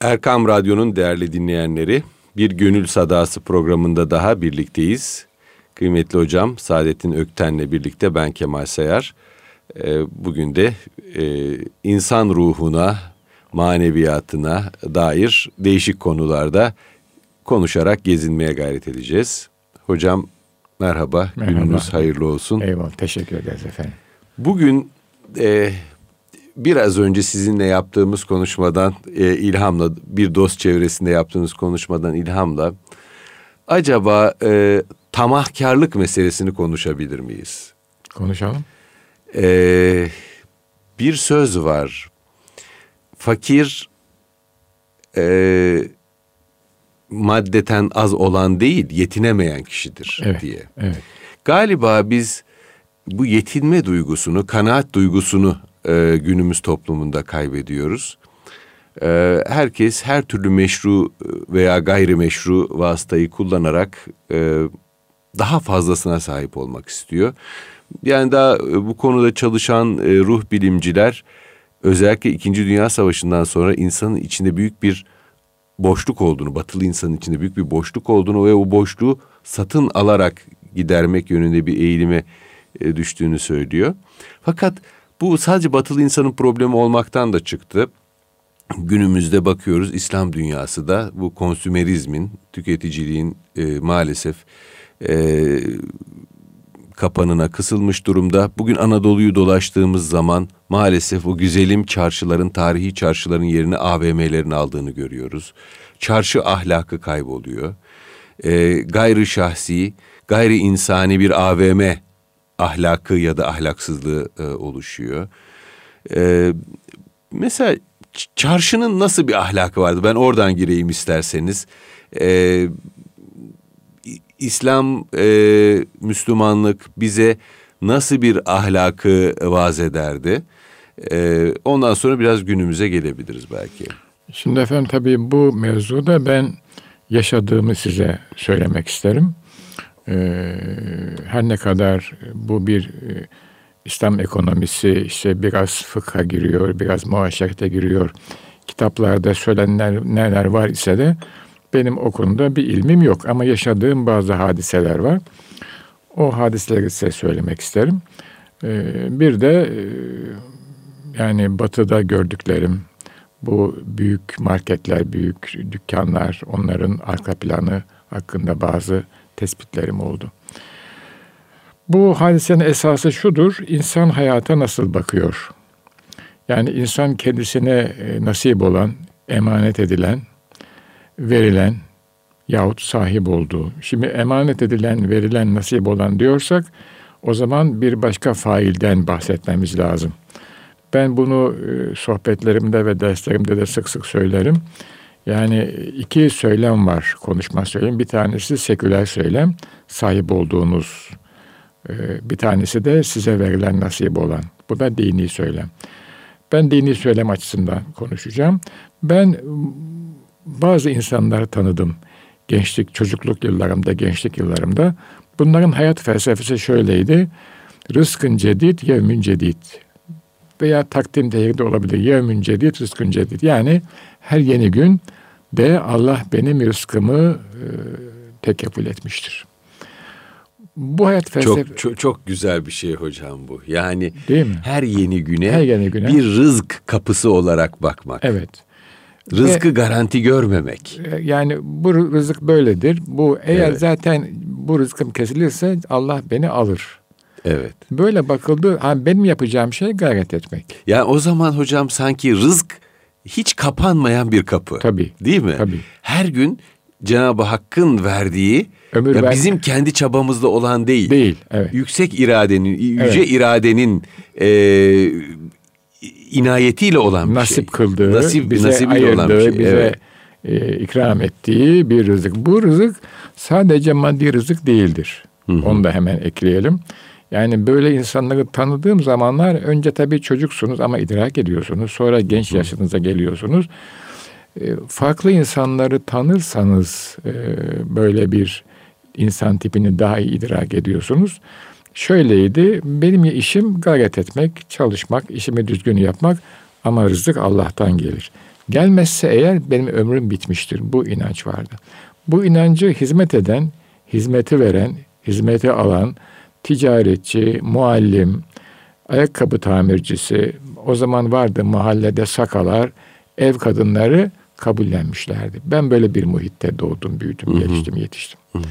Erkam Radyo'nun değerli dinleyenleri, bir Gönül Sadası programında daha birlikteyiz. Kıymetli hocam Saadettin Ökten'le birlikte ben Kemal Sayar. Ee, bugün de e, insan ruhuna, maneviyatına dair değişik konularda konuşarak gezinmeye gayret edeceğiz. Hocam merhaba, merhaba. gününüz hayırlı olsun. Eyvallah, teşekkür ederiz efendim. Bugün e, biraz önce sizinle yaptığımız konuşmadan e, ilhamla, bir dost çevresinde yaptığımız konuşmadan ilhamla acaba e, tamahkarlık meselesini konuşabilir miyiz? Konuşalım. Ee, bir söz var. Fakir e, maddeten az olan değil, yetinemeyen kişidir evet, diye. Evet. Galiba biz bu yetinme duygusunu, kanaat duygusunu e, günümüz toplumunda kaybediyoruz. E, herkes her türlü meşru veya gayrimeşru vasıtayı kullanarak e, daha fazlasına sahip olmak istiyor. Yani daha e, bu konuda çalışan e, ruh bilimciler özellikle İkinci Dünya Savaşı'ndan sonra insanın içinde büyük bir boşluk olduğunu, batılı insanın içinde büyük bir boşluk olduğunu ve o boşluğu satın alarak gidermek yönünde bir eğilime e, düştüğünü söylüyor. Fakat bu sadece batılı insanın problemi olmaktan da çıktı. Günümüzde bakıyoruz İslam dünyası da bu konsümerizmin, tüketiciliğin e, maalesef e, kapanına kısılmış durumda. Bugün Anadolu'yu dolaştığımız zaman maalesef o güzelim çarşıların, tarihi çarşıların yerini AVM'lerin aldığını görüyoruz. Çarşı ahlakı kayboluyor. E, gayri şahsi, gayri insani bir AVM ahlakı ya da ahlaksızlığı e, oluşuyor. E, mesela çarşının nasıl bir ahlakı vardı? Ben oradan gireyim isterseniz. E, İslam, e, Müslümanlık bize nasıl bir ahlakı vaz ederdi? E, ondan sonra biraz günümüze gelebiliriz belki. Şimdi efendim tabii bu mevzuda ben yaşadığımı size söylemek isterim. Ee, her ne kadar bu bir e, İslam ekonomisi işte biraz fıkha giriyor, biraz muaşerete giriyor. Kitaplarda söylenenler neler var ise de benim o konuda bir ilmim yok ama yaşadığım bazı hadiseler var. O hadiseleri size söylemek isterim. Ee, bir de e, yani batıda gördüklerim, bu büyük marketler, büyük dükkanlar, onların arka planı hakkında bazı tespitlerim oldu. Bu hadisenin esası şudur, insan hayata nasıl bakıyor? Yani insan kendisine e, nasip olan, emanet edilen, verilen yahut sahip olduğu. Şimdi emanet edilen, verilen, nasip olan diyorsak o zaman bir başka failden bahsetmemiz lazım. Ben bunu e, sohbetlerimde ve derslerimde de sık sık söylerim. Yani iki söylem var konuşma söylem. Bir tanesi seküler söylem, sahip olduğunuz. E, bir tanesi de size verilen nasip olan. Bu da dini söylem. Ben dini söylem açısından konuşacağım. Ben bazı insanları tanıdım. Gençlik, çocukluk yıllarımda, gençlik yıllarımda. Bunların hayat felsefesi şöyleydi. Rızkın cedid, yevmün cedid. Veya takdim değeri de olabilir. Yevmün cedid, rızkın cedid. Yani her yeni gün de Allah benim rızkımı e, tekeffül etmiştir. Bu hayat felsefe... Çok, çok, çok güzel bir şey hocam bu. Yani Değil mi? her yeni güne, her yeni güne bir rızk kapısı olarak bakmak. Evet. Rızkı Ve, garanti görmemek. E, yani bu rızık böyledir. Bu eğer evet. zaten bu rızkım kesilirse Allah beni alır. Evet. Böyle bakıldı. Ha, benim yapacağım şey gayret etmek. Yani o zaman hocam sanki rızk hiç kapanmayan bir kapı. Tabii. Değil mi? Tabii. Her gün Cenab-ı Hakk'ın verdiği Ömür ya ver... bizim kendi çabamızda olan değil. Değil. Evet. Yüksek iradenin, yüce evet. iradenin e, inayetiyle olan bir nasip şey. Kıldığı, nasip bize nasibiyle olan bir şey. Bize evet. e, ikram ettiği bir rızık. Bu rızık sadece maddi rızık değildir. Hı hı. Onu da hemen ekleyelim. Yani böyle insanları tanıdığım zamanlar önce tabii çocuksunuz ama idrak ediyorsunuz. Sonra genç yaşınıza geliyorsunuz. E, farklı insanları tanırsanız e, böyle bir insan tipini daha iyi idrak ediyorsunuz şöyleydi. Benim işim gayret etmek, çalışmak, işimi düzgün yapmak ama rızık Allah'tan gelir. Gelmezse eğer benim ömrüm bitmiştir. Bu inanç vardı. Bu inancı hizmet eden, hizmeti veren, hizmeti alan, ticaretçi, muallim, ayakkabı tamircisi, o zaman vardı mahallede sakalar, ev kadınları kabullenmişlerdi. Ben böyle bir muhitte doğdum, büyüdüm, Hı-hı. geliştim, yetiştim. Hı-hı.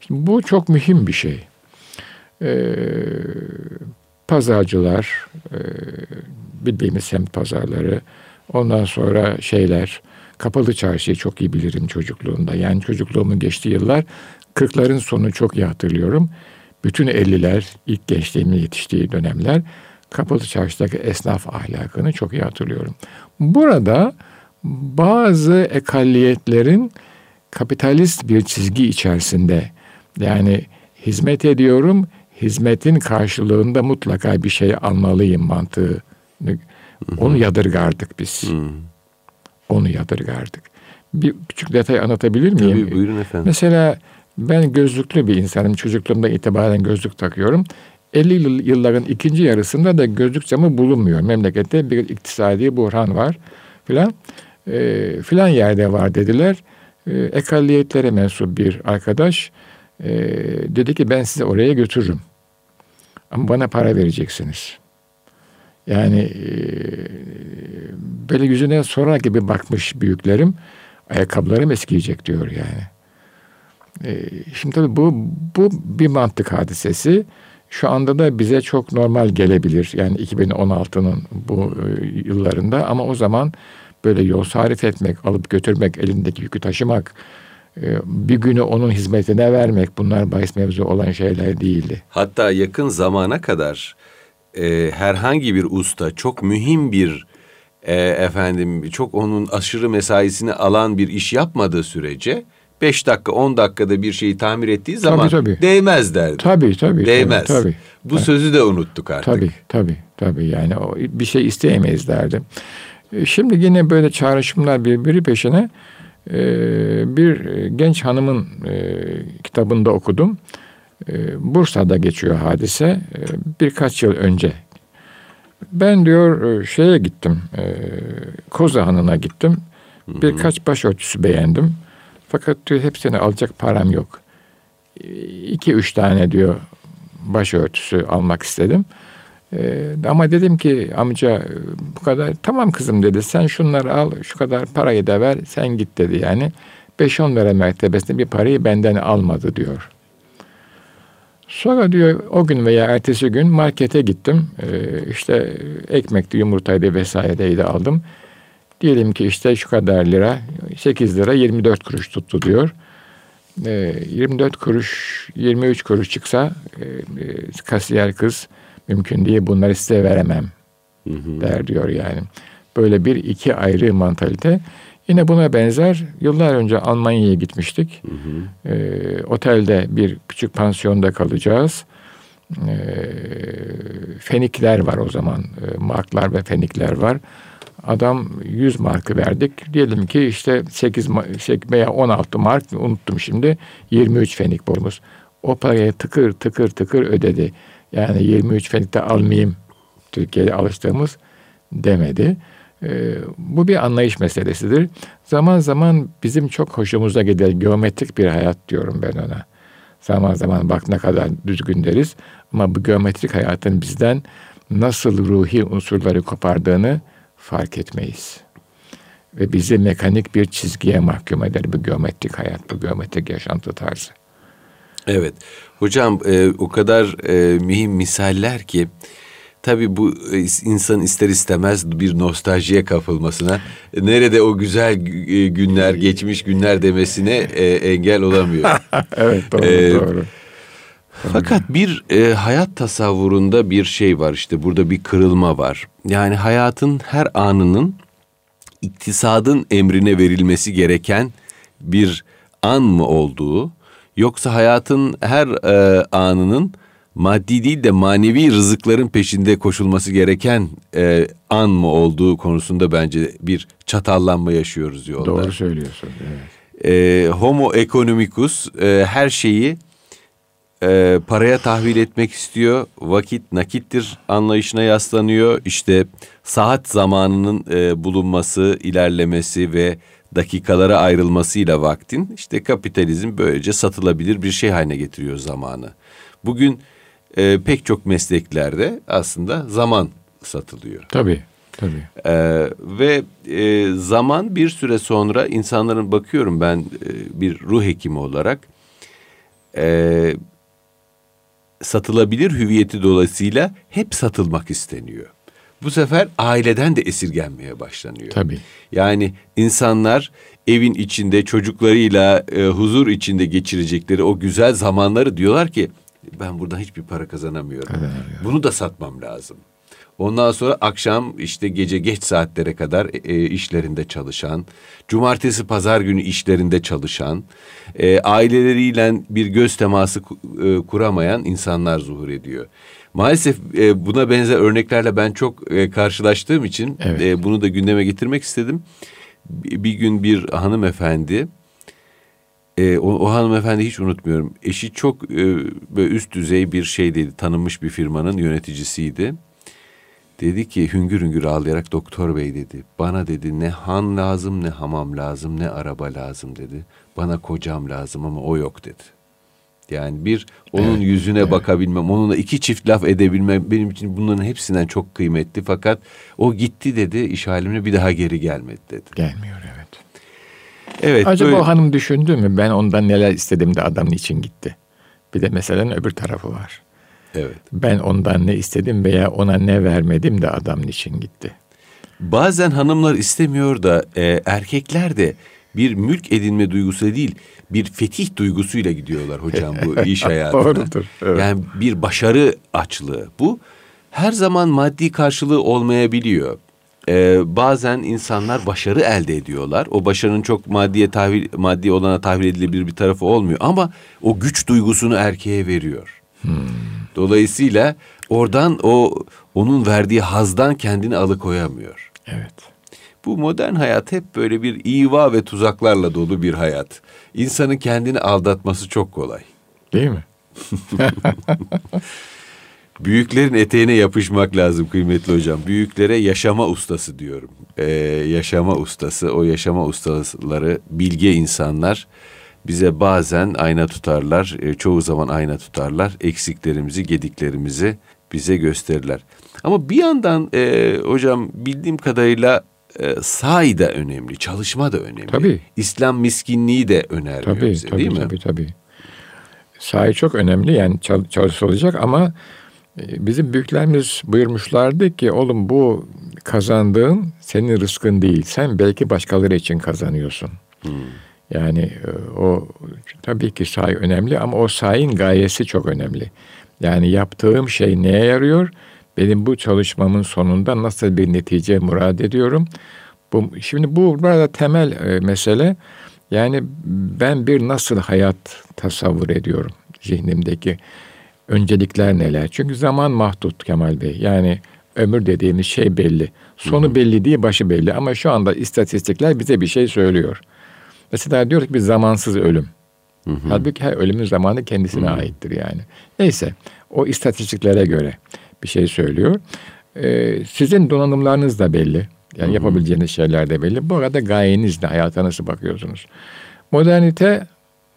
Şimdi bu çok mühim bir şey. Ee, pazarcılar, e, bildiğimiz semt pazarları, ondan sonra şeyler, kapalı çarşıyı çok iyi bilirim çocukluğumda. Yani çocukluğumun geçtiği yıllar, kırkların sonu çok iyi hatırlıyorum. Bütün 50'ler, ilk gençliğimin yetiştiği dönemler, kapalı çarşıdaki esnaf ahlakını çok iyi hatırlıyorum. Burada bazı ekalliyetlerin kapitalist bir çizgi içerisinde yani hizmet ediyorum, hizmetin karşılığında mutlaka bir şey almalıyım mantığı. Onu yadırgardık biz. Onu yadırgardık. Bir küçük detay anlatabilir miyim? Tabii buyurun efendim. Mesela ben gözlüklü bir insanım. Çocukluğumda itibaren gözlük takıyorum. 50 yılların ikinci yarısında da gözlük camı bulunmuyor. Memlekette bir iktisadi buhran var filan. E, filan yerde var dediler. E, ekalliyetlere mensup bir arkadaş e, dedi ki ben sizi oraya götürürüm. Ama bana para vereceksiniz. Yani e, böyle yüzüne sorar gibi bakmış büyüklerim. Ayakkabılarım eskiyecek diyor yani. E, şimdi tabii bu, bu bir mantık hadisesi. Şu anda da bize çok normal gelebilir. Yani 2016'nın bu e, yıllarında ama o zaman böyle yol sarif etmek, alıp götürmek, elindeki yükü taşımak, e, bir günü onun hizmetine vermek bunlar bahis mevzu olan şeyler değildi. Hatta yakın zamana kadar e, herhangi bir usta çok mühim bir e, efendim çok onun aşırı mesaisini alan bir iş yapmadığı sürece 5 dakika 10 dakikada bir şeyi tamir ettiği zaman tabii, tabii. değmez derdi. Tabii tabii. Değmez. Tabii, tabii. Bu sözü de unuttuk artık. Tabii tabii tabii yani o bir şey isteyemeyiz derdi. E, şimdi yine böyle çağrışımlar birbiri peşine e, bir genç hanımın e, kitabında okudum. Bursa'da geçiyor hadise. Birkaç yıl önce. Ben diyor şeye gittim. Kozahan'ına gittim. Birkaç başörtüsü beğendim. Fakat diyor hepsini alacak param yok. İki üç tane diyor başörtüsü almak istedim. Ee, ama dedim ki amca bu kadar tamam kızım dedi sen şunları al şu kadar parayı da ver sen git dedi yani. 5-10 lira mertebesinde bir parayı benden almadı diyor. Sonra diyor o gün veya ertesi gün markete gittim. Ee, işte ekmekti, yumurtaydı vesaireydi aldım. Diyelim ki işte şu kadar lira, 8 lira 24 kuruş tuttu diyor. Ee, 24 kuruş, 23 kuruş çıksa e, e, kasiyer kız mümkün değil bunları size veremem hı hı. der diyor yani. Böyle bir iki ayrı mantalite. Yine buna benzer yıllar önce Almanya'ya gitmiştik. Hı hı. E, otelde bir küçük pansiyonda kalacağız. E, fenikler var o zaman. E, marklar ve fenikler var. Adam 100 markı verdik. Diyelim ki işte 8 şey veya 16 mark unuttum şimdi. 23 fenik borumuz. O parayı tıkır tıkır tıkır ödedi. Yani 23 fenikte almayayım Türkiye'de alıştığımız demedi. Ee, bu bir anlayış meselesidir. Zaman zaman bizim çok hoşumuza gider geometrik bir hayat diyorum ben ona. Zaman zaman bak ne kadar düzgün deriz ama bu geometrik hayatın bizden nasıl ruhi unsurları kopardığını fark etmeyiz. Ve bizi mekanik bir çizgiye mahkum eder bu geometrik hayat, bu geometrik yaşantı tarzı. Evet. Hocam e, o kadar e, mühim misaller ki tabii bu e, insan ister istemez bir nostaljiye kapılmasına nerede o güzel e, günler geçmiş günler demesine e, engel olamıyor. evet doğru ee, doğru. Fakat bir e, hayat tasavvurunda bir şey var işte burada bir kırılma var. Yani hayatın her anının iktisadın emrine verilmesi gereken bir an mı olduğu Yoksa hayatın her e, anının maddi değil de manevi rızıkların peşinde koşulması gereken e, an mı olduğu konusunda bence bir çatallanma yaşıyoruz yolda. Doğru söylüyorsun. Evet. E, homo economicus e, her şeyi e, paraya tahvil etmek istiyor. Vakit nakittir anlayışına yaslanıyor. İşte saat zamanının e, bulunması, ilerlemesi ve dakikalara ayrılmasıyla vaktin işte kapitalizm böylece satılabilir bir şey haline getiriyor zamanı. Bugün e, pek çok mesleklerde aslında zaman satılıyor. Tabii. Tabii. Ee, ve e, zaman bir süre sonra insanların bakıyorum ben e, bir ruh hekimi olarak e, satılabilir hüviyeti dolayısıyla hep satılmak isteniyor. Bu sefer aileden de esirgenmeye başlanıyor. Tabii. Yani insanlar evin içinde çocuklarıyla e, huzur içinde geçirecekleri o güzel zamanları diyorlar ki ben buradan hiçbir para kazanamıyorum. Kazanamıyorum. Bunu da satmam lazım. Ondan sonra akşam işte gece geç saatlere kadar e, işlerinde çalışan, cumartesi pazar günü işlerinde çalışan, e, aileleriyle bir göz teması e, kuramayan insanlar zuhur ediyor. Maalesef e, buna benzer örneklerle ben çok e, karşılaştığım için Evet. e, bunu da gündeme getirmek istedim. Bir, gün bir hanımefendi, e, o, o hanımefendi hiç unutmuyorum. Eşi çok e, böyle üst düzey bir şeydeydi, tanınmış bir firmanın yöneticisiydi. Dedi ki hüngür hüngür ağlayarak doktor bey dedi. Bana dedi ne han lazım ne hamam lazım ne araba lazım dedi. Bana kocam lazım ama o yok dedi. Yani bir onun Evet, yüzüne evet. bakabilmem, onunla iki çift laf edebilmem benim için bunların hepsinden çok kıymetli. Fakat o gitti dedi iş halimine bir daha geri gelmedi dedi. Gelmiyor evet. Evet Acaba böyle- o hanım düşündü mü? Ben ondan neler istedim de adam niçin gitti? Bir de meselenin öbür tarafı var. Evet. Ben ondan ne istedim veya ona ne vermedim de adam niçin gitti? Bazen hanımlar istemiyor da e, erkekler de bir mülk edinme duygusu değil bir fetih duygusuyla gidiyorlar hocam bu iş hayatına. Doğrudur, evet. Yani bir başarı açlığı bu her zaman maddi karşılığı olmayabiliyor. E, bazen insanlar başarı elde ediyorlar. O başarının çok maddiye tahvil, maddi olana tahvil edilebilir bir tarafı olmuyor. Ama o güç duygusunu erkeğe veriyor. Dolayısıyla oradan o onun verdiği hazdan kendini alıkoyamıyor. Evet. Bu modern hayat hep böyle bir iva ve tuzaklarla dolu bir hayat. İnsanın kendini aldatması çok kolay. Değil mi? Büyüklerin eteğine yapışmak lazım kıymetli hocam. Büyüklere yaşama ustası diyorum. Ee, yaşama ustası, o yaşama ustaları bilge insanlar bize bazen ayna tutarlar. e, çoğu zaman ayna tutarlar. Eksiklerimizi, gediklerimizi bize gösterirler. Ama bir yandan e, hocam bildiğim kadarıyla e, sahi da önemli, çalışma da önemli. Tabii. İslam miskinliği de önermiyor Tabii, bize tabii, değil mi? tabii, tabii. Sahi çok önemli yani çal- çalışılacak ama e, bizim büyüklerimiz buyurmuşlardı ki oğlum bu kazandığın senin rızkın değil. Sen belki başkaları için kazanıyorsun. Yani e, o tabii ki sahi önemli ama o sahin gayesi çok önemli. Yani yaptığım şey neye yarıyor? Benim bu çalışmamın sonunda nasıl bir netice murad ediyorum? Bu, şimdi bu burada temel e, mesele. Yani ben bir nasıl hayat tasavvur ediyorum zihnimdeki öncelikler neler? Çünkü zaman mahdut Kemal Bey. Yani ömür dediğimiz şey belli. Sonu belli değil, başı belli. Ama şu anda istatistikler bize bir şey söylüyor. Mesela diyor ki bir zamansız ölüm. Halbuki her ölümün zamanı kendisine aittir yani. Neyse o istatistiklere göre bir şey söylüyor. Ee, sizin donanımlarınız da belli. Yani yapabileceğiniz şeyler de belli. Bu arada gayeniz ne? Hayata nasıl bakıyorsunuz? Modernite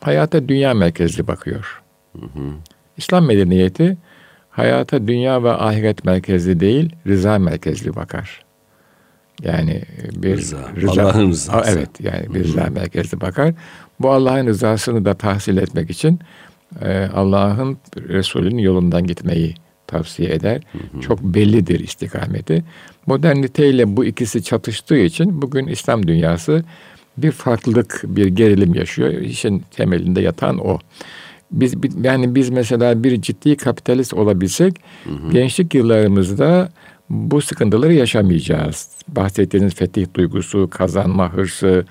hayata dünya merkezli bakıyor. İslam medeniyeti hayata dünya ve ahiret merkezli değil, rıza merkezli bakar. Yani bir Rıza, Allah'ın rızası. Evet, yani bir rıza merkezli bakar. Bu Allah'ın rızasını da tahsil etmek için e, Allah'ın Resulünün yolundan gitmeyi tavsiye eder. Çok bellidir istikameti. Moderniteyle bu ikisi çatıştığı için bugün İslam dünyası bir farklılık, bir gerilim yaşıyor. İşin temelinde yatan o. Biz bi- yani biz mesela bir ciddi kapitalist olabilsek gençlik yıllarımızda bu sıkıntıları yaşamayacağız. Bahsettiğiniz fetih duygusu, kazanma hırsı,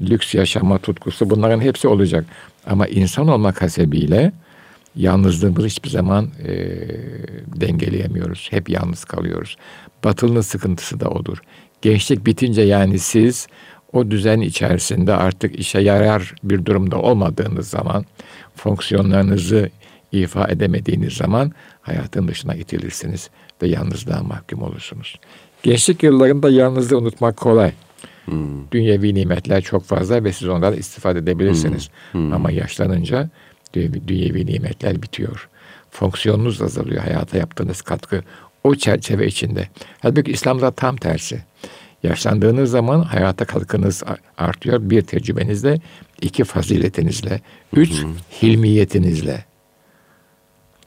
lüks yaşama tutkusu bunların hepsi olacak. Ama insan olmak hasebiyle yalnızlığımızı hiçbir zaman e, dengeleyemiyoruz. Hep yalnız kalıyoruz. Batılının sıkıntısı da odur. Gençlik bitince yani siz o düzen içerisinde artık işe yarar bir durumda olmadığınız zaman fonksiyonlarınızı ifa edemediğiniz zaman hayatın dışına itilirsiniz ve yalnızlığa mahkum olursunuz. Gençlik yıllarında yalnızlığı unutmak kolay. Hmm. Dünyevi nimetler çok fazla ve siz onlardan istifade edebilirsiniz. Hmm. Hmm. Ama yaşlanınca dünyevi nimetler bitiyor. Fonksiyonunuz azalıyor. Hayata yaptığınız katkı o çerçeve içinde. Halbuki İslam'da tam tersi. Yaşlandığınız zaman hayata katkınız artıyor. Bir tecrübenizle, iki faziletinizle, üç hı. hilmiyetinizle,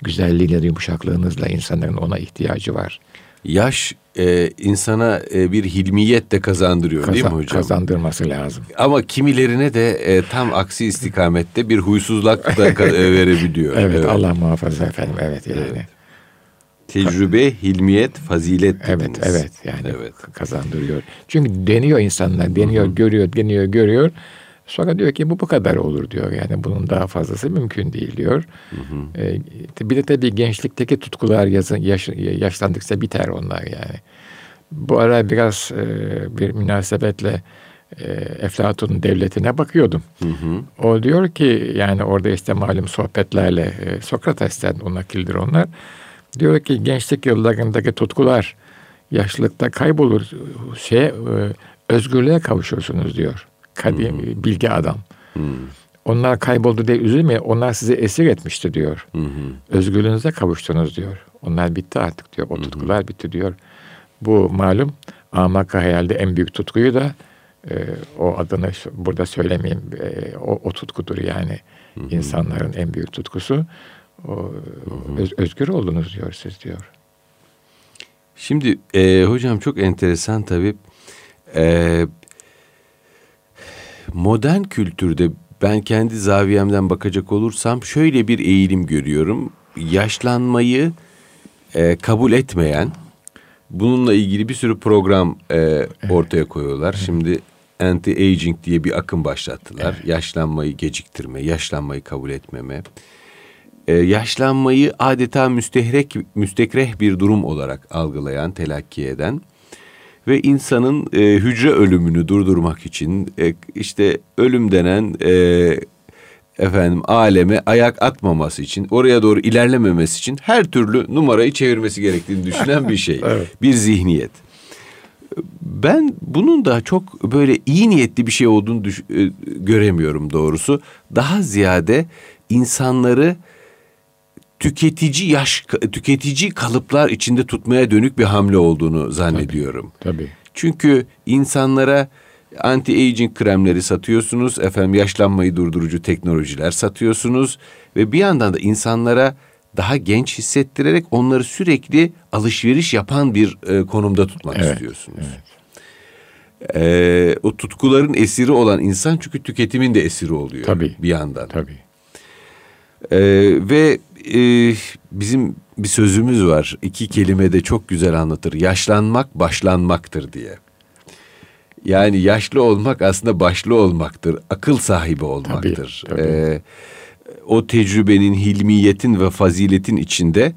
güzelliğiyle, yumuşaklığınızla insanların ona ihtiyacı var. Yaş e, insana e, bir hilmiyet de kazandırıyor Kazan, değil mi hocam? Kazandırması lazım. Ama kimilerine de e, tam aksi istikamette bir huysuzluk da verebiliyor. evet, evet Allah muhafaza efendim evet yani. Evet. Tecrübe, hilmiyet, fazilet dediniz. Evet, evet yani evet. kazandırıyor. Çünkü deniyor insanlar, deniyor, Hı-hı. görüyor, deniyor, görüyor. Sonra diyor ki bu bu kadar olur diyor. Yani bunun daha fazlası mümkün değil diyor. Hı hı. E, bir de tabii gençlikteki tutkular yazın, yaş, yaşlandıkça biter onlar yani. Bu ara biraz e, bir münasebetle e, Eflatun'un devletine bakıyordum. Hı hı. O diyor ki yani orada işte malum sohbetlerle e, Sokrates'ten o nakildir onlar. Diyor ki gençlik yıllarındaki tutkular yaşlılıkta kaybolur. Şey, e, özgürlüğe kavuşursunuz diyor. Kadim, hı bilgi adam. Hı. Onlar kayboldu diye üzülmeyin. Onlar sizi esir etmişti diyor. Hı hı. Özgürlüğünüze kavuştunuz diyor. Onlar bitti artık diyor. O tutkular hı hı. bitti diyor. Bu malum Amaka hayalde en büyük tutkuyu da e, o adını burada söylemeyeyim. E, o, o tutkudur yani. Hı hı. insanların en büyük tutkusu. O, öz, özgür oldunuz diyor siz diyor. Şimdi e, hocam çok enteresan tabii. E, modern kültürde ben kendi zaviyemden bakacak olursam şöyle bir eğilim görüyorum. Yaşlanmayı e, kabul etmeyen, bununla ilgili bir sürü program e, ortaya koyuyorlar. Şimdi anti-aging diye bir akım başlattılar. Evet. Yaşlanmayı geciktirme, yaşlanmayı kabul etmeme. Ee, yaşlanmayı adeta müstehrek, müstekreh bir durum olarak algılayan, telakki eden ve insanın e, hücre ölümünü durdurmak için e, işte ölüm denen e, efendim aleme ayak atmaması için, oraya doğru ilerlememesi için her türlü numarayı çevirmesi gerektiğini düşünen bir şey. evet. Bir zihniyet. Ben bunun da çok böyle iyi niyetli bir şey olduğunu düş- e, göremiyorum doğrusu. Daha ziyade insanları tüketici yaş tüketici kalıplar içinde tutmaya dönük bir hamle olduğunu zannediyorum. Tabii. tabii. Çünkü insanlara anti-aging kremleri satıyorsunuz, efendim yaşlanmayı durdurucu teknolojiler satıyorsunuz ve bir yandan da insanlara daha genç hissettirerek onları sürekli alışveriş yapan bir e, konumda tutmak evet, istiyorsunuz. Evet. Ee, o tutkuların esiri olan insan çünkü tüketimin de esiri oluyor tabii, bir yandan. Tabii. Ee, ve e, bizim bir sözümüz var. İki kelime de çok güzel anlatır. Yaşlanmak başlanmaktır diye. Yani yaşlı olmak aslında başlı olmaktır. Akıl sahibi olmaktır. Tabii, tabii. Ee, o tecrübenin, hilmiyetin ve faziletin içinde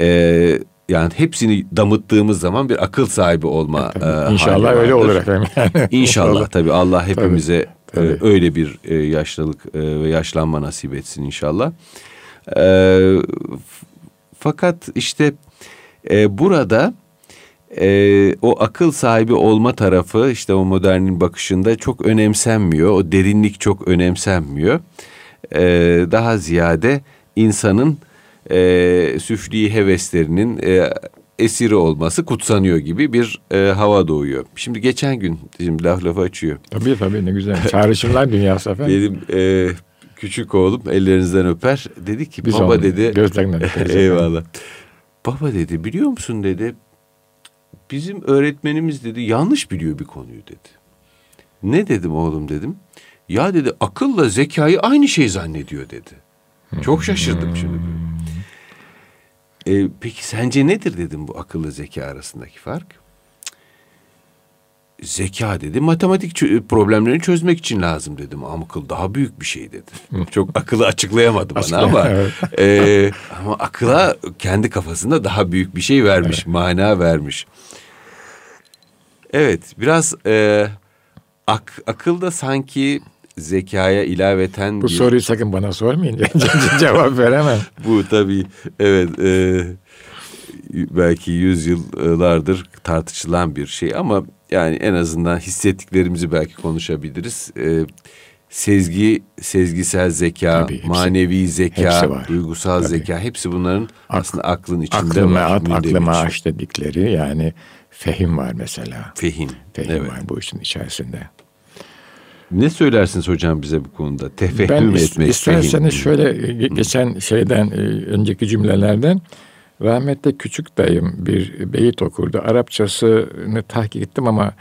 e, yani hepsini damıttığımız zaman bir akıl sahibi olma e, İnşallah öyle olur efendim. İnşallah tabii Allah hepimize tabii, tabii. E, öyle bir e, yaşlılık e, ve yaşlanma nasip etsin inşallah. E, fakat işte e, burada e, o akıl sahibi olma tarafı işte o modernin bakışında çok önemsenmiyor. O derinlik çok önemsenmiyor. E, daha ziyade insanın e, süfli heveslerinin e, esiri olması kutsanıyor gibi bir e, hava doğuyor. Şimdi geçen gün şimdi laf lafı açıyor. Tabii tabii ne güzel. Çağrışımlar dünyası efendim. Benim e, küçük oğlum ellerinizden öper. Dedi ki Biz baba dedi. Gözlerinden Eyvallah. Baba dedi biliyor musun dedi. Bizim öğretmenimiz dedi yanlış biliyor bir konuyu dedi. Ne dedim oğlum dedim. Ya dedi akılla zekayı aynı şey zannediyor dedi. Çok şaşırdım şimdi. E, peki sence nedir dedim bu akıllı zeka arasındaki fark? Zeka dedi matematik problemlerini çözmek için lazım dedim. Ama akıl daha büyük bir şey dedi. Çok akıllı açıklayamadı bana ama e, ama akıla kendi kafasında daha büyük bir şey vermiş, evet. mana vermiş. Evet, biraz e, ak, akılda sanki zekaya ilaveten Bu bir... soruyu sakın bana sormayın. Cevap veremem. Bu tabii evet e, belki yüzyıllardır tartışılan bir şey ama yani en azından hissettiklerimizi belki konuşabiliriz. E, sezgi, sezgisel zeka, Tabii, hepsi, manevi zeka, duygusal Tabii. zeka hepsi bunların Ak, aslında aklın içinde aklıma, var. At, aklıma aç dedikleri yani fehim var mesela. Fehim. Fehim evet. var bu işin içerisinde. Ne söylersiniz hocam bize bu konuda? Tefehüm ben etmek. İsterseniz fehim. şöyle geçen şeyden e, önceki cümlelerden rahmetli küçük dayım bir beyit okurdu. Arapçasını tahkik ettim ama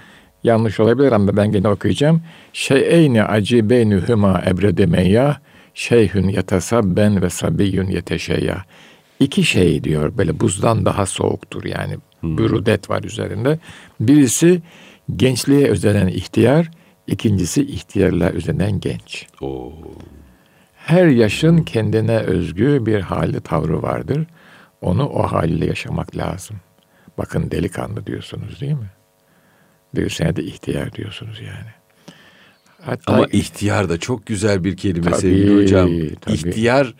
yanlış olabilir ama ben gene okuyacağım. Şeyeyni acibeyni hüma ebredemeyya şeyhün yetasabben ve sabiyyün yeteşeyya. İki şey diyor böyle buzdan daha soğuktur yani. Hmm. Bürudet var üzerinde. Birisi gençliğe özenen ihtiyar, ikincisi ihtiyarlığa özenen genç. Oo. Her yaşın kendine özgü bir hali tavrı vardır. Onu o haliyle yaşamak lazım. Bakın delikanlı diyorsunuz değil mi? Bir senede ihtiyar diyorsunuz yani. Hatta, Ama ihtiyar da çok güzel bir kelime tabii, sevgili hocam. Tabii, ihtiyar,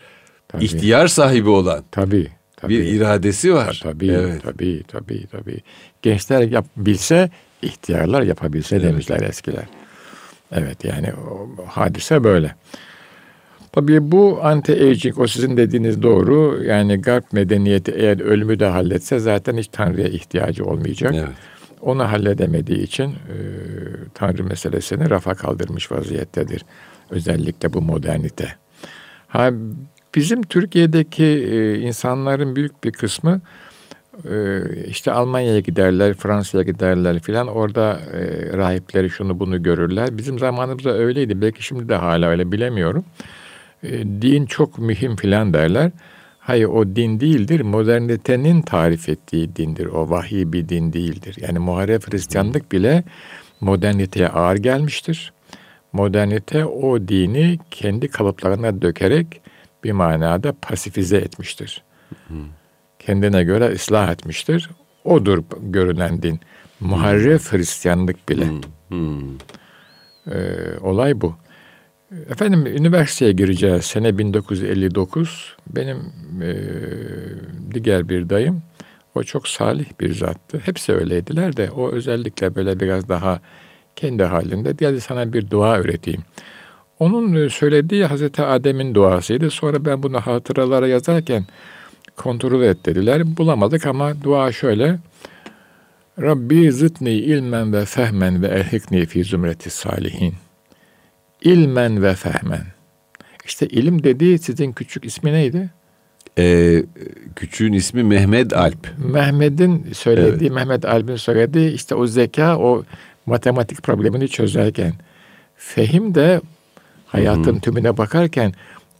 tabii. ihtiyar sahibi olan. Tabii. Tabii. Bir iradesi var. Tabii, evet. tabii, tabii, tabii. Gençler yapabilse, ihtiyarlar yapabilse evet. demişler eskiler. Evet yani o, hadise böyle. Tabii bu anti-aging o sizin dediğiniz doğru. Yani garp medeniyeti eğer ölümü de halletse zaten hiç Tanrı'ya ihtiyacı olmayacak. Evet. Onu halledemediği için e, Tanrı meselesini rafa kaldırmış vaziyettedir. Özellikle bu modernite. Ha bizim Türkiye'deki e, insanların büyük bir kısmı e, işte Almanya'ya giderler, Fransa'ya giderler filan. Orada e, rahipleri şunu bunu görürler. Bizim zamanımızda öyleydi. Belki şimdi de hala öyle bilemiyorum. E, din çok mühim filan derler. Hayır o din değildir. Modernitenin tarif ettiği dindir. O vahiy bir din değildir. Yani muharef Hristiyanlık bile moderniteye ağır gelmiştir. Modernite o dini kendi kalıplarına dökerek bir manada pasifize etmiştir. Kendine göre ıslah etmiştir. Odur görünen din. Muharref Hristiyanlık bile. Ee, olay bu. Efendim üniversiteye gireceğiz sene 1959. Benim e, diğer bir dayım o çok salih bir zattı. Hepsi öyleydiler de o özellikle böyle biraz daha kendi halinde. Diğer sana bir dua öğreteyim. Onun söylediği Hazreti Adem'in duasıydı. Sonra ben bunu hatıralara yazarken kontrol et dediler. Bulamadık ama dua şöyle. Rabbi zıtni ilmen ve fehmen ve elhikni fi zümreti salihin. İlmen ve fehmen. İşte ilim dediği sizin küçük ismi neydi? Ee, küçüğün ismi Mehmet Alp. Mehmet'in söylediği, evet. Mehmet Alp'in söylediği işte o zeka, o matematik problemini çözerken, fehim de hayatın Hı-hı. tümüne bakarken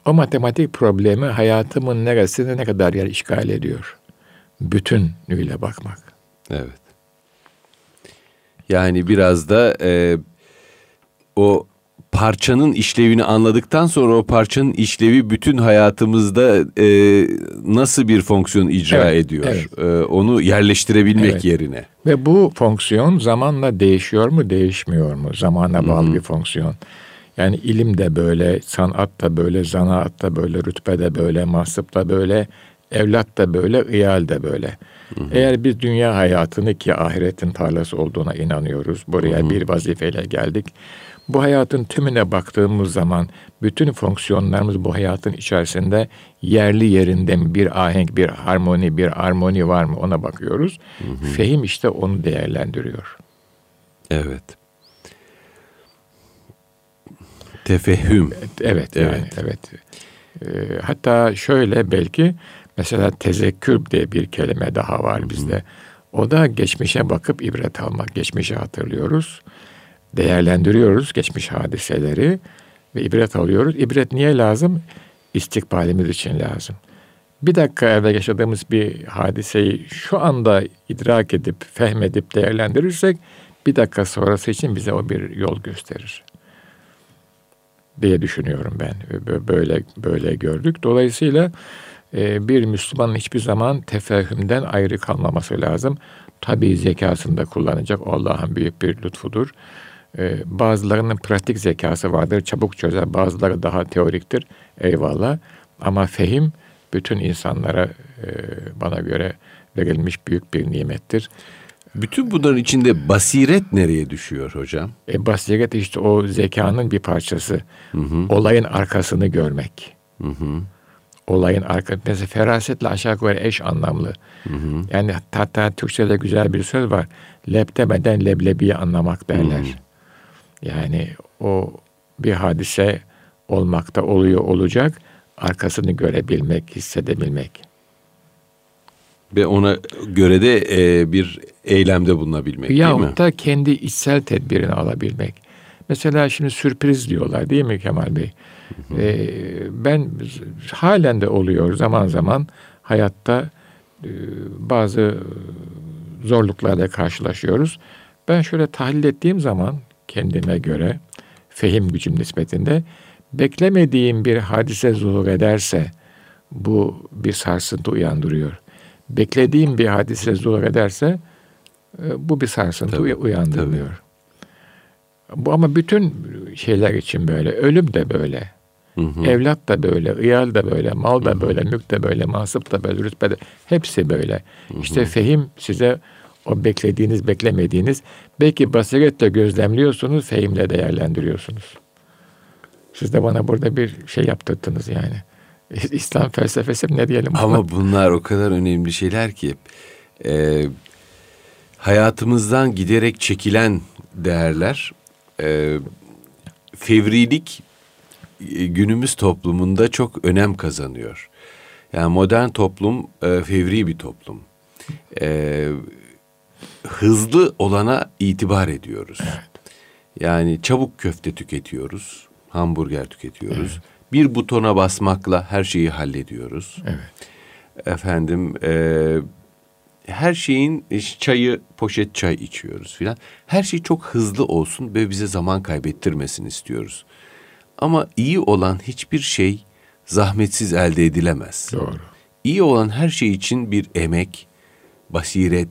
o matematik problemi hayatımın neresine ne kadar yer işgal ediyor. Bütünüyle bakmak. Evet. Yani biraz da e, o parçanın işlevini anladıktan sonra o parçanın işlevi bütün hayatımızda e, nasıl bir fonksiyon icra evet, ediyor? Evet. E, onu yerleştirebilmek evet. yerine. Ve bu fonksiyon zamanla değişiyor mu, değişmiyor mu? Zamana bağlı Hı-hı. bir fonksiyon. Yani ilim de böyle, sanat da böyle, zanaat da böyle, rütbe de böyle, mahsıp da böyle, evlat da böyle, iyal de böyle. Hı hı. Eğer biz dünya hayatını ki ahiretin tarlası olduğuna inanıyoruz. Buraya hı hı. bir vazifeyle geldik. Bu hayatın tümüne baktığımız zaman bütün fonksiyonlarımız bu hayatın içerisinde yerli yerinde mi bir ahenk, bir harmoni, bir armoni var mı ona bakıyoruz. Hı hı. Fehim işte onu değerlendiriyor. Evet. Tefehüm. Evet, evet. Yani, evet. Ee, hatta şöyle belki mesela tezekkür diye bir kelime daha var bizde. O da geçmişe bakıp ibret almak. Geçmişi hatırlıyoruz. Değerlendiriyoruz geçmiş hadiseleri ve ibret alıyoruz. İbret niye lazım? İstikbalimiz için lazım. Bir dakika evvel yaşadığımız bir hadiseyi şu anda idrak edip, fehmedip değerlendirirsek bir dakika sonrası için bize o bir yol gösterir diye düşünüyorum ben. Böyle böyle gördük. Dolayısıyla e, bir Müslümanın hiçbir zaman tefehümden ayrı kalmaması lazım. Tabii zekasını da kullanacak. Allah'ın büyük bir lütfudur. E, bazılarının pratik zekası vardır, çabuk çözer. Bazıları daha teoriktir. Eyvallah. Ama fehim bütün insanlara e, bana göre verilmiş büyük bir nimettir. Bütün bunların içinde basiret nereye düşüyor hocam? E, basiret işte o zekanın bir parçası. Hı hı. Olayın arkasını görmek. Hı hı. Olayın arkasını. Mesela ferasetle aşağı yukarı eş anlamlı. Hı hı. Yani hatta Türkçe'de güzel bir söz var. Leb demeden leblebiyi anlamak derler. Hı hı. Yani o bir hadise olmakta oluyor olacak. Arkasını görebilmek, hissedebilmek ve ona göre de e, bir eylemde bulunabilmek ya değil mi? da kendi içsel tedbirini alabilmek. Mesela şimdi sürpriz diyorlar değil mi Kemal Bey? Hı hı. Ee, ben halen de oluyor zaman zaman hayatta e, bazı zorluklarla karşılaşıyoruz. Ben şöyle tahlil ettiğim zaman kendime göre fehim gücüm nispetinde beklemediğim bir hadise zuhur ederse bu bir sarsıntı uyandırıyor beklediğim bir hadise zuhur ederse e, bu bir sarsıntı tabii, uyandırmıyor. Tabii. Bu ama bütün şeyler için böyle. Ölüm de böyle. Hı hı. Evlat da böyle, ıyal da böyle, mal da hı hı. böyle, mülk de böyle, masıp da böyle, rütbe de hepsi böyle. Hı hı. İşte fehim size o beklediğiniz, beklemediğiniz belki basiretle gözlemliyorsunuz, fehimle değerlendiriyorsunuz. Siz de bana burada bir şey yaptırdınız yani. İslam felsefesi ne diyelim? Ama buna? bunlar o kadar önemli şeyler ki e, hayatımızdan giderek çekilen değerler e, fevrilik e, günümüz toplumunda çok önem kazanıyor. Yani modern toplum e, fevri bir toplum. E, hızlı olana itibar ediyoruz. Evet. Yani çabuk köfte tüketiyoruz, hamburger tüketiyoruz. Evet bir butona basmakla her şeyi hallediyoruz. Evet. Efendim e, her şeyin çayı poşet çay içiyoruz filan. Her şey çok hızlı olsun ve bize zaman kaybettirmesin istiyoruz. Ama iyi olan hiçbir şey zahmetsiz elde edilemez. Doğru. İyi olan her şey için bir emek, basiret,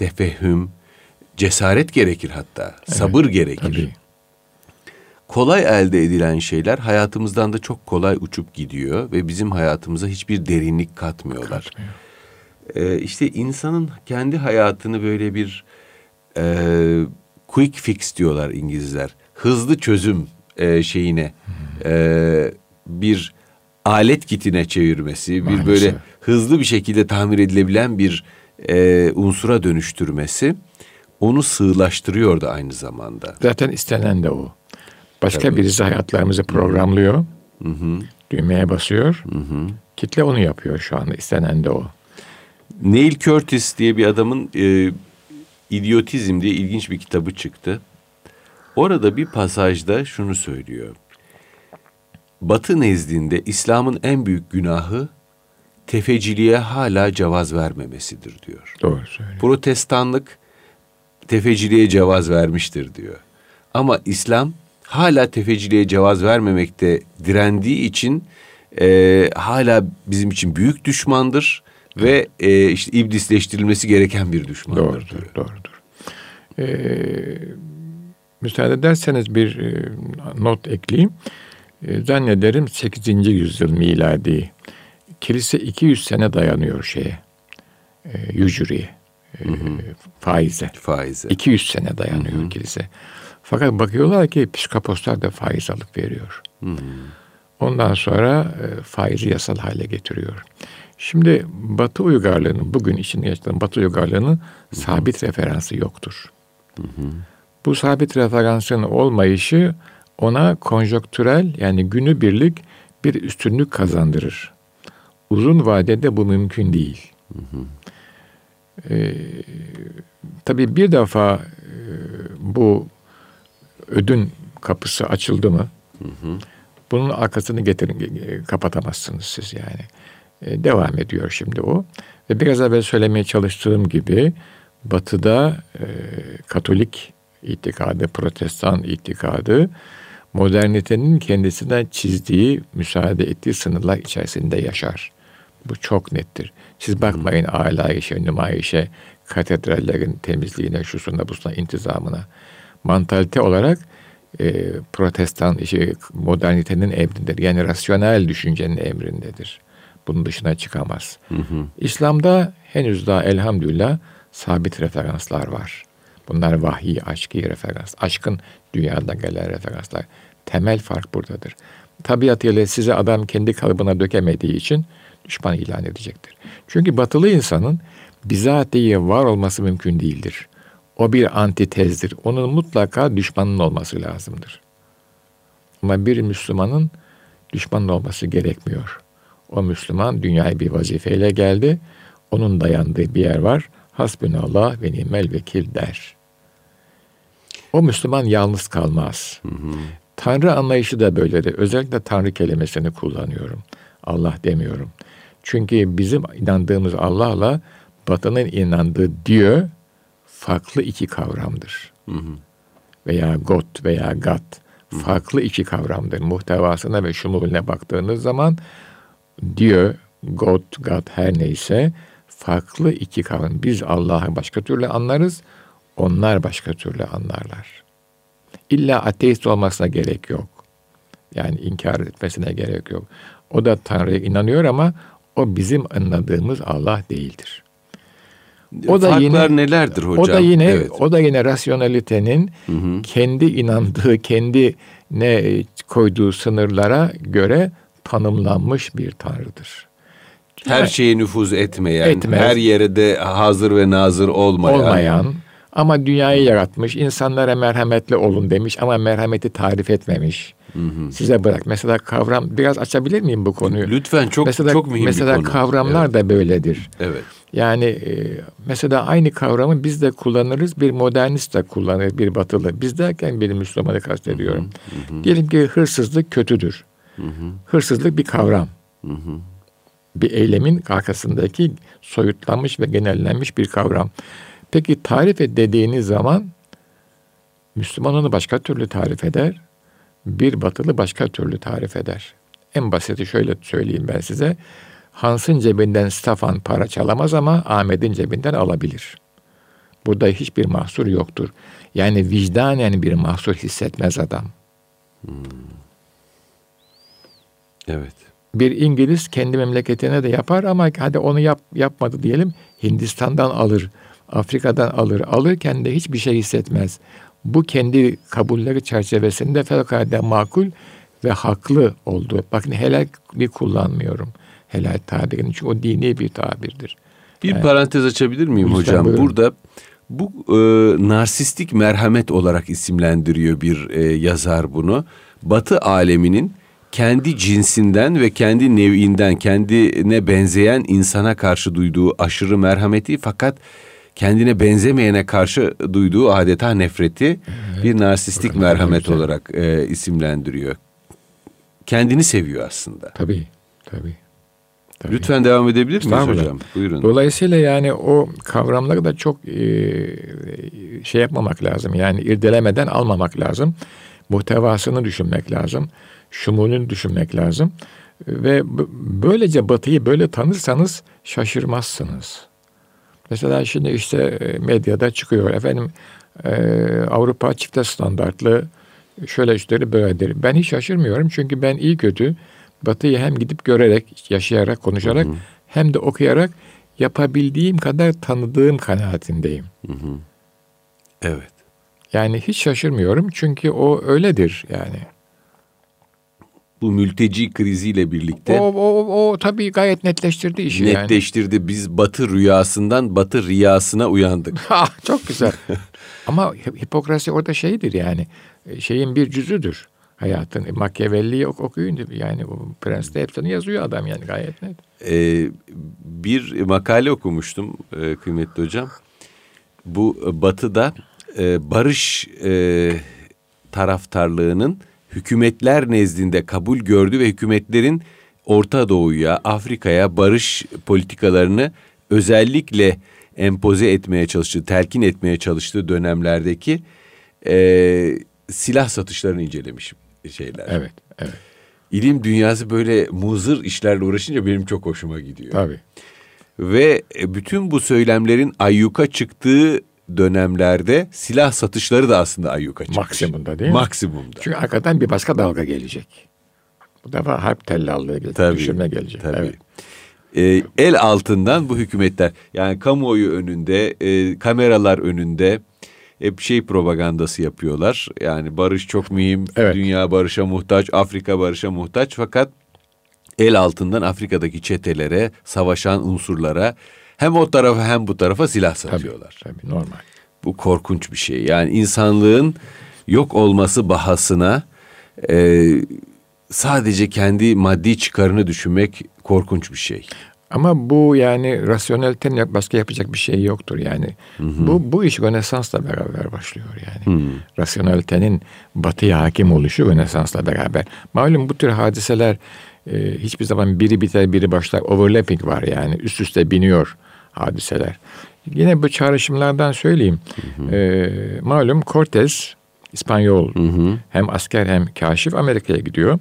tefehüm, cesaret gerekir hatta. Evet, sabır gerekir. Tabii kolay elde edilen şeyler hayatımızdan da çok kolay uçup gidiyor ve bizim hayatımıza hiçbir derinlik katmıyorlar. Katmıyor. Ee, işte insanın kendi hayatını böyle bir e, quick fix diyorlar İngilizler. Hızlı çözüm e, şeyine e, bir alet kitine çevirmesi, bir Maalesef. böyle hızlı bir şekilde tamir edilebilen bir e, unsura dönüştürmesi onu sığlaştırıyor da aynı zamanda. Zaten istenen de o. Başka Tabii. birisi hayatlarımızı programlıyor. Hı hı. Düğmeye basıyor. Hı hı. Kitle onu yapıyor şu anda. İstenen de o. Neil Curtis diye bir adamın e, İdiotizm diye ilginç bir kitabı çıktı. Orada bir pasajda şunu söylüyor. Batı nezdinde İslam'ın en büyük günahı tefeciliğe hala cevaz vermemesidir diyor. Doğru söylüyor. Protestanlık tefeciliğe cevaz vermiştir diyor. Ama İslam hala tefeciliğe cevaz vermemekte direndiği için e, hala bizim için büyük düşmandır ve e, işte iblisleştirilmesi gereken bir düşmandır. Doğrudur, diyor. doğrudur. Ee, müsaade ederseniz bir e, not ekleyeyim. E, zannederim 8. yüzyıl miladi. Kilise 200 sene dayanıyor şeye, e, yücürüye, e, faize. Faize. 200 sene dayanıyor hı hı. kilise. Fakat bakıyorlar ki psikoposlar da faiz alıp veriyor. Hmm. Ondan sonra e, faizi yasal hale getiriyor. Şimdi Batı uygarlığının, bugün içinde yaşadığım Batı uygarlığının hı sabit referansı yoktur. Hı Bu sabit referansın olmayışı ona konjonktürel yani günübirlik bir üstünlük kazandırır. Uzun vadede bu mümkün değil. Hı hı. Ee, tabii bir defa e, bu ödün kapısı açıldı mı hı hı. bunun arkasını getirin kapatamazsınız siz yani. E, devam ediyor şimdi o. Ve biraz evvel söylemeye çalıştığım gibi batıda e, Katolik itikadı, protestan itikadı modernitenin kendisine çizdiği, müsaade ettiği sınırlar içerisinde yaşar. Bu çok nettir. Siz bakmayın alayişe, nümayişe, katedrallerin temizliğine, şusuna, busuna, intizamına. mantalite olarak e, protestan işi modernitenin emrindedir. Yani rasyonel düşüncenin emrindedir. Bunun dışına çıkamaz. Hı hı. İslam'da henüz daha elhamdülillah sabit referanslar var. Bunlar vahiy, aşkı referans. Aşkın dünyada gelen referanslar. Temel fark buradadır. Tabiatıyla size adam kendi kalıbına dökemediği için düşman ilan edecektir. Çünkü batılı insanın bizatihi var olması mümkün değildir. O bir antitezdir. Onun mutlaka düşmanın olması lazımdır. Ama bir Müslümanın düşmanın olması gerekmiyor. O Müslüman dünyaya bir vazifeyle geldi. Onun dayandığı bir yer var. Hasbunallah ve nimel vekil der. O Müslüman yalnız kalmaz. Hı hı. Tanrı anlayışı da böyledir. Özellikle Tanrı kelimesini kullanıyorum. Allah demiyorum. Çünkü bizim inandığımız Allah'la Batı'nın inandığı diyor farklı iki kavramdır. Hı hı. Veya got veya gat farklı iki kavramdır. Muhtevasına ve şumulüne baktığınız zaman diyor got, gat her neyse farklı iki kavram. Biz Allah'ı başka türlü anlarız, onlar başka türlü anlarlar. İlla ateist olmasına gerek yok. Yani inkar etmesine gerek yok. O da Tanrı'ya inanıyor ama o bizim anladığımız Allah değildir. O da Farklar yine, nelerdir hocam? O da yine evet. o da yine rasyonelitenin hı hı. kendi inandığı, kendi ne koyduğu sınırlara göre tanımlanmış bir tanrıdır. Her şeye nüfuz etmeyen, Etmez. her yere de hazır ve nazır olmayan. Olmayan ama dünyayı yaratmış, insanlara merhametli olun demiş ama merhameti tarif etmemiş. Hı. Size bırak. Mesela kavram biraz açabilir miyim bu konuyu? Lütfen çok mesela, çok mühim mesela bir konu. Mesela kavramlar evet. da böyledir. Evet. Yani e, mesela aynı kavramı biz de kullanırız, bir modernist de kullanır, bir batılı. Biz derken bir Müslümanı kastediyorum. Hı hı. Diyelim ki hırsızlık kötüdür. Hı hı. Hırsızlık bir kavram. Hı hı. Bir eylemin arkasındaki soyutlanmış ve genellenmiş bir kavram. Peki tarif et dediğiniz zaman Müslüman onu başka türlü tarif eder. Bir batılı başka türlü tarif eder. En basiti şöyle söyleyeyim ben size. Hans'ın cebinden Stefan para çalamaz ama Ahmet'in cebinden alabilir. Burada hiçbir mahsur yoktur. Yani vicdanen bir mahsur hissetmez adam. Hmm. Evet. Bir İngiliz kendi memleketine de yapar ama hadi onu yap, yapmadı diyelim. Hindistan'dan alır, Afrika'dan alır. Alırken de hiçbir şey hissetmez. Bu kendi kabulleri çerçevesinde fevkalade makul ve haklı oldu. Bakın helal bir kullanmıyorum. Helal tabirini çünkü o dini bir tabirdir. Bir yani, parantez açabilir miyim hocam? Buyurun. Burada bu e, narsistik merhamet olarak isimlendiriyor bir e, yazar bunu. Batı aleminin kendi cinsinden ve kendi nevinden, kendine benzeyen insana karşı duyduğu aşırı merhameti fakat kendine benzemeyene karşı duyduğu adeta nefreti evet, bir narsistik merhamet güzel. olarak e, isimlendiriyor. Kendini seviyor aslında. Tabii, tabii. Tabii. Lütfen devam edebilir miyiz hocam? Buyurun. Dolayısıyla yani o kavramları da çok e, şey yapmamak lazım. Yani irdelemeden almamak lazım. Muhtevasını düşünmek lazım. Şumulünü düşünmek lazım. Ve böylece batıyı böyle tanırsanız şaşırmazsınız. Mesela şimdi işte e, medyada çıkıyor efendim e, Avrupa çifte standartlı şöyle işleri böyledir. Ben hiç şaşırmıyorum çünkü ben iyi kötü Batı'yı hem gidip görerek, yaşayarak, konuşarak hı hı. hem de okuyarak yapabildiğim kadar tanıdığım kanaatindeyim. Hı hı. Evet. Yani hiç şaşırmıyorum çünkü o öyledir yani. Bu mülteci kriziyle birlikte. O, o, o tabii gayet netleştirdi işi netleştirdi. yani. Netleştirdi. Biz batı rüyasından batı riyasına uyandık. Çok güzel. Ama hipokrasi orada şeydir yani. Şeyin bir cüzüdür hayatın. E, Machiavelli'yi okuyun yani o Prens de hepsini yazıyor adam yani gayet net. Ee, bir makale okumuştum e, kıymetli hocam. Bu e, batıda e, barış e, taraftarlığının hükümetler nezdinde kabul gördü ve hükümetlerin Orta Doğu'ya, Afrika'ya barış politikalarını özellikle empoze etmeye çalıştığı, telkin etmeye çalıştığı dönemlerdeki e, silah satışlarını incelemişim şeyler. Evet, evet. İlim dünyası böyle muzır işlerle uğraşınca benim çok hoşuma gidiyor. Tabii. Ve e, bütün bu söylemlerin ayyuka çıktığı dönemlerde silah satışları da aslında ayyuka çıkmış. Maksimumda değil mi? Maksimumda. Çünkü arkadan bir başka dalga gelecek. Bu defa harp tellallığı gelecek, Tabii, düşürme gelecek. Tabii. Evet. Ee, el altından bu hükümetler yani kamuoyu önünde, e, kameralar önünde hep şey propagandası yapıyorlar. Yani barış çok mühim, Evet. dünya barışa muhtaç, Afrika barışa muhtaç fakat el altından Afrika'daki çetelere, savaşan unsurlara hem o tarafa hem bu tarafa silah satıyorlar. Tabii normal. Bu korkunç bir şey. Yani insanlığın yok olması bahasına e, sadece kendi maddi çıkarını düşünmek korkunç bir şey. Ama bu yani rasyonelitenin yok- başka yapacak bir şey yoktur yani. Bu bu iş Rönesans'la beraber başlıyor yani. Rasyonelitenin batıya hakim oluşu Rönesans'la beraber. Malum bu tür hadiseler e, hiçbir zaman biri biter biri başlar. Overlapping var yani üst üste biniyor hadiseler. Yine bu çağrışımlardan söyleyeyim. E, malum Cortez İspanyol hem asker hem kaşif Amerika'ya gidiyor.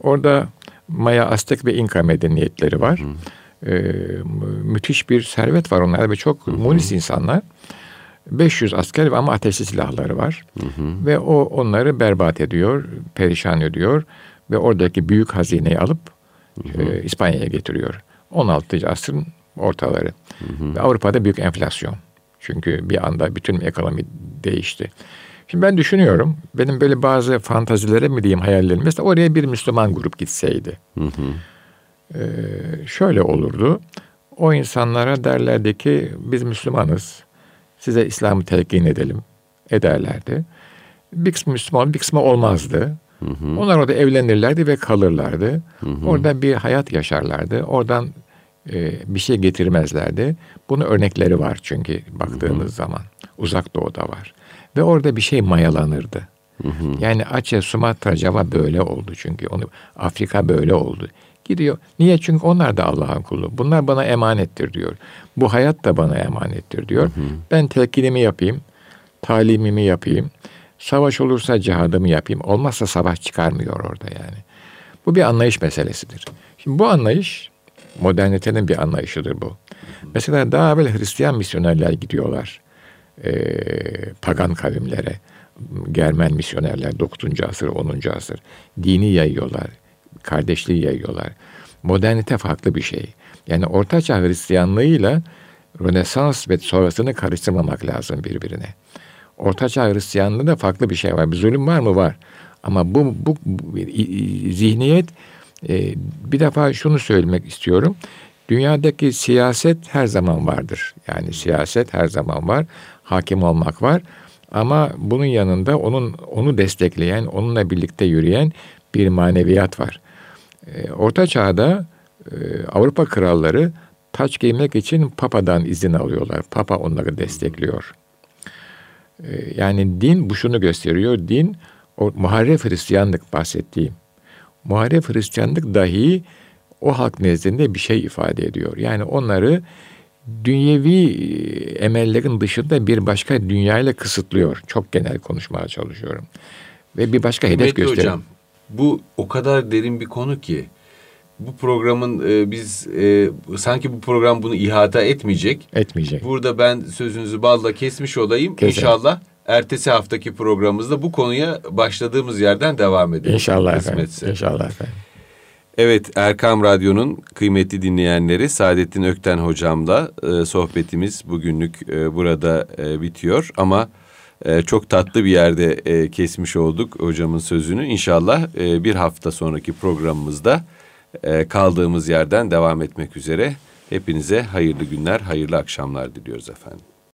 Orada Maya, Aztek ve İnka medeniyetleri var. Ee, mü- müthiş bir servet var onlarda ve çok munis insanlar. 500 asker ama ateşli silahları var. Ve o onları berbat ediyor, perişan ediyor ve oradaki büyük hazineyi alıp e, İspanya'ya getiriyor. 16. asrın ortaları. Ve Avrupa'da büyük enflasyon. Çünkü bir anda bütün ekonomi değişti. Şimdi ben düşünüyorum, benim böyle bazı fantazilere mi diyeyim hayallerim. Mesela oraya bir Müslüman grup gitseydi. Ee, şöyle olurdu. O insanlara derlerdi ki biz Müslümanız. Size İslam'ı telkin edelim. Ederlerdi. Bir kısmı Müslüman, bir kısmı olmazdı. Onlar orada evlenirlerdi ve kalırlardı. Orada bir hayat yaşarlardı. Oradan bir şey getirmezlerdi. Bunun örnekleri var çünkü baktığımız zaman. Uzak Doğu'da var. Ve orada bir şey mayalanırdı. Yani Aceh, Sumatra, Java böyle oldu çünkü. Onu Afrika böyle oldu. Gidiyor. Niye? Çünkü onlar da Allah'ın kulu. Bunlar bana emanettir diyor. Bu hayat da bana emanettir diyor. Ben telkinimi yapayım. Talimimi yapayım. Savaş olursa cihadımı yapayım. Olmazsa savaş çıkarmıyor orada yani. Bu bir anlayış meselesidir. Şimdi bu anlayış modernitenin bir anlayışıdır bu. Mesela daha evvel Hristiyan misyonerler gidiyorlar. Ee, pagan kavimlere. Germen misyonerler 9. asır, 10. asır. Dini yayıyorlar. Kardeşliği yayıyorlar. Modernite farklı bir şey. Yani Ortaçağ Hristiyanlığıyla Rönesans ve sonrasını karıştırmamak lazım birbirine. Ortaçağ Hristiyanlığında farklı bir şey var. Bir zulüm var mı? Var. Ama bu, bu, bu zihniyet e, bir defa şunu söylemek istiyorum. Dünyadaki siyaset her zaman vardır. Yani siyaset her zaman var. Hakim olmak var. Ama bunun yanında onun onu destekleyen, onunla birlikte yürüyen bir maneviyat var. E, Orta Çağ'da e, Avrupa kralları taç giymek için Papa'dan izin alıyorlar. Papa onları destekliyor. E, Yani din bu şunu gösteriyor. Din o muharref Hristiyanlık bahsettiğim. Muharref Hristiyanlık dahi o halk nezdinde bir şey ifade ediyor. Yani onları dünyevi e, emellerin dışında bir başka dünyayla kısıtlıyor. Çok genel konuşmaya çalışıyorum. Ve bir başka hedef gösteriyor. hocam bu o kadar derin bir konu ki bu programın e, biz e, sanki bu program bunu ihata etmeyecek. Etmeyecek. Burada ben sözünüzü balla kesmiş olayım. Kesin. İnşallah ertesi haftaki programımızda bu konuya başladığımız yerden devam edelim. İnşallah efendim. Kısmetse. İnşallah efendim. Evet Erkam Radyo'nun kıymetli dinleyenleri Saadettin Ökten hocamla e, sohbetimiz bugünlük e, burada e, bitiyor ama e, çok tatlı bir yerde e, kesmiş olduk hocamın sözünü. İnşallah e, bir hafta sonraki programımızda e, kaldığımız yerden devam etmek üzere. Hepinize hayırlı günler, hayırlı akşamlar diliyoruz efendim.